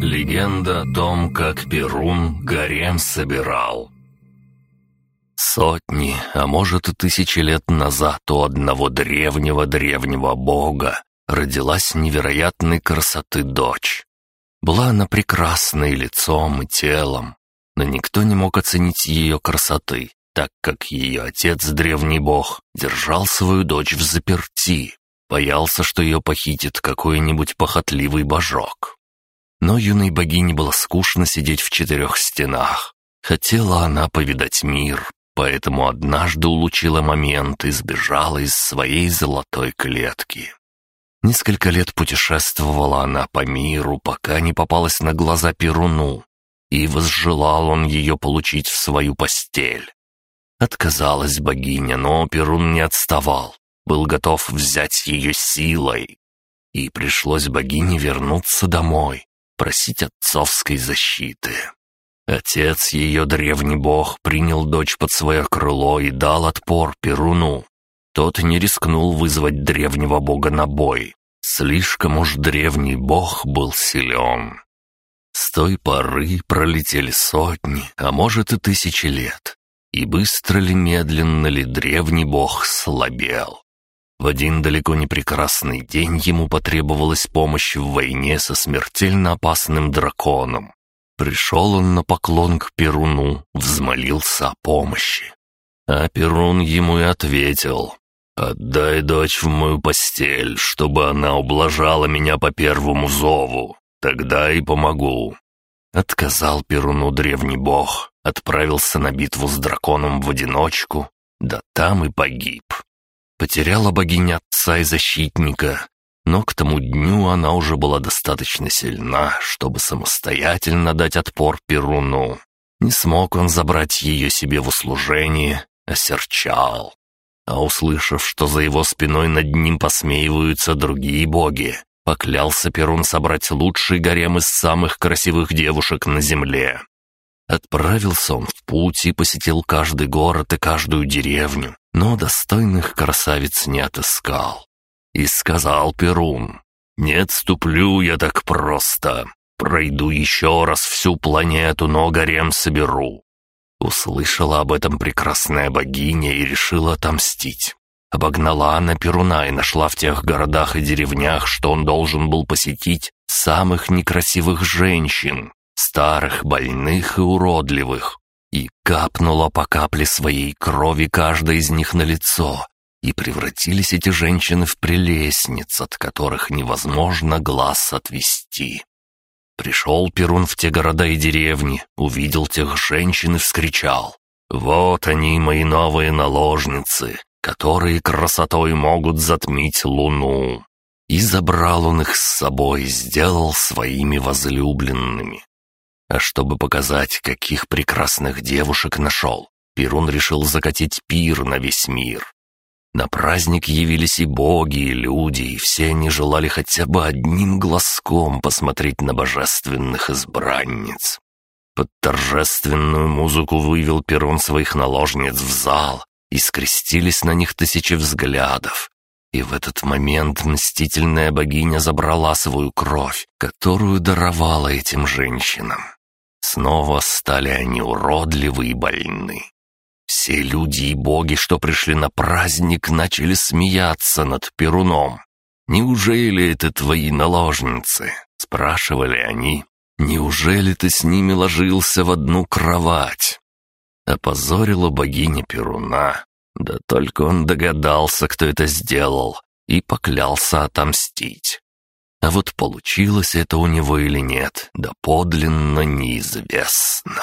Легенда о том, как Перун гарем собирал. Сотни, а может и тысячи лет назад у одного древнего-древнего бога родилась невероятной красоты дочь. Была она прекрасной лицом и телом, но никто не мог оценить ее красоты, так как ее отец, древний бог, держал свою дочь в заперти, боялся, что ее похитит какой-нибудь похотливый божок. Но юной богине было скучно сидеть в четырех стенах. Хотела она повидать мир, поэтому однажды улучила момент и сбежала из своей золотой клетки. Несколько лет путешествовала она по миру, пока не попалась на глаза Перуну, и возжелал он ее получить в свою постель. Отказалась богиня, но Перун не отставал, был готов взять ее силой. И пришлось богине вернуться домой, просить отцовской защиты. Отец ее, древний бог, принял дочь под свое крыло и дал отпор Перуну, тот не рискнул вызвать древнего бога на бой. Слишком уж древний бог был силен. С той поры пролетели сотни, а может и тысячи лет. И быстро ли, медленно ли древний бог слабел. В один далеко не прекрасный день ему потребовалась помощь в войне со смертельно опасным драконом. Пришел он на поклон к Перуну, взмолился о помощи. А Перун ему и ответил, «Отдай дочь в мою постель, чтобы она ублажала меня по первому зову. Тогда и помогу». Отказал Перуну древний бог, отправился на битву с драконом в одиночку, да там и погиб. Потеряла богиня отца и защитника, но к тому дню она уже была достаточно сильна, чтобы самостоятельно дать отпор Перуну. Не смог он забрать ее себе в услужение, осерчал а услышав, что за его спиной над ним посмеиваются другие боги, поклялся Перун собрать лучший гарем из самых красивых девушек на земле. Отправился он в путь и посетил каждый город и каждую деревню, но достойных красавиц не отыскал. И сказал Перун, «Не отступлю я так просто. Пройду еще раз всю планету, но гарем соберу. Услышала об этом прекрасная богиня и решила отомстить. Обогнала она Перуна и нашла в тех городах и деревнях, что он должен был посетить, самых некрасивых женщин, старых, больных и уродливых, и капнула по капле своей крови каждая из них на лицо, и превратились эти женщины в прелестниц, от которых невозможно глаз отвести. Пришел Перун в те города и деревни, увидел тех женщин и вскричал. «Вот они, мои новые наложницы, которые красотой могут затмить луну». И забрал он их с собой, сделал своими возлюбленными. А чтобы показать, каких прекрасных девушек нашел, Перун решил закатить пир на весь мир. На праздник явились и боги, и люди, и все они желали хотя бы одним глазком посмотреть на божественных избранниц. Под торжественную музыку вывел Перун своих наложниц в зал, и скрестились на них тысячи взглядов. И в этот момент мстительная богиня забрала свою кровь, которую даровала этим женщинам. Снова стали они уродливы и больны. Все люди и боги, что пришли на праздник, начали смеяться над Перуном. «Неужели это твои наложницы?» — спрашивали они. «Неужели ты с ними ложился в одну кровать?» Опозорила богиня Перуна. Да только он догадался, кто это сделал, и поклялся отомстить. А вот получилось это у него или нет, да подлинно неизвестно.